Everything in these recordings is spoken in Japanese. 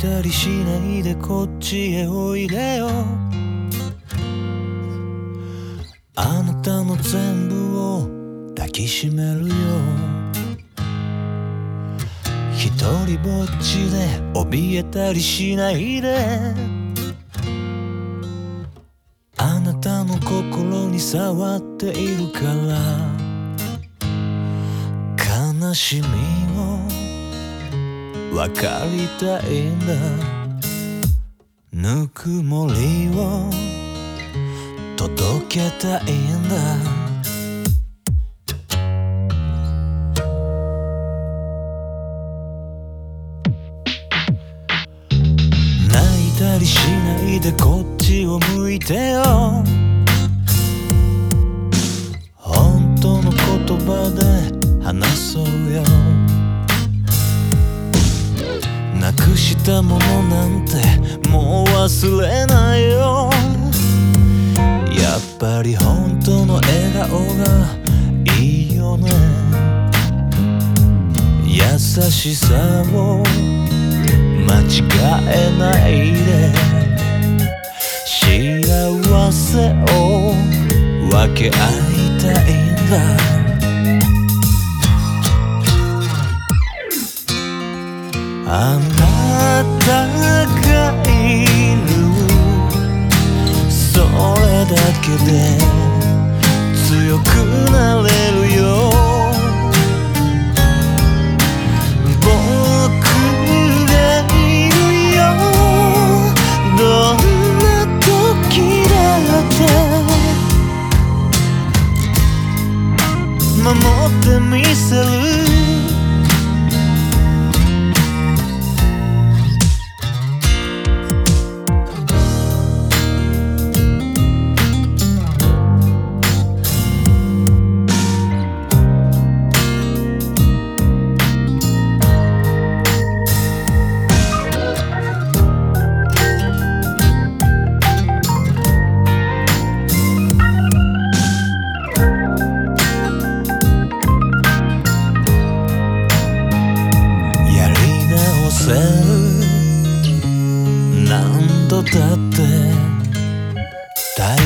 たりしないでこっちへおいでよ。あなたの全部を抱きしめるよ。一人ぼっちで怯えたりしないで。あなたの心に触っているから。悲しみを分かりたいんだぬくもりを届けたいんだ泣いたりしないでこっちを向いてよ。本当の言葉で話そうよ。なくしたものなんてもう忘れないよ。やっぱり本当の笑顔がいいよね。優しさを間違えないで。幸せを分け合いたいんだ。あなたがいるそれだけで強くなれるよ。僕がいるよ。どんな時だって守ってみせる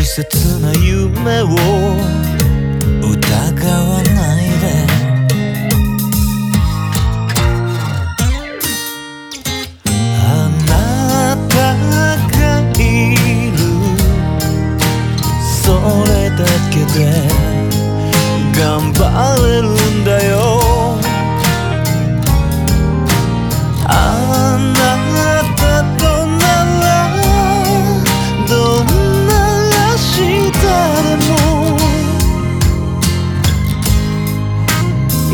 大切な夢を疑わないで。あなたがいる。それだけで頑張れるんだよ。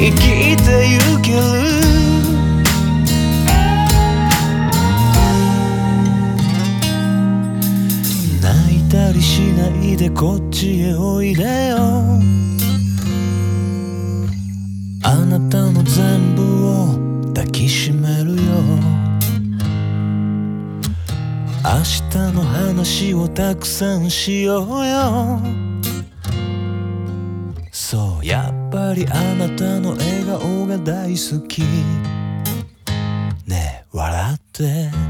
生きてゆける泣いたりしないでこっちへおいでよ。あなたの全部を抱きしめるよ。明日の話をたくさんしよ。うよ。そうやぱりあなたの笑顔が大好き。ねえ笑って。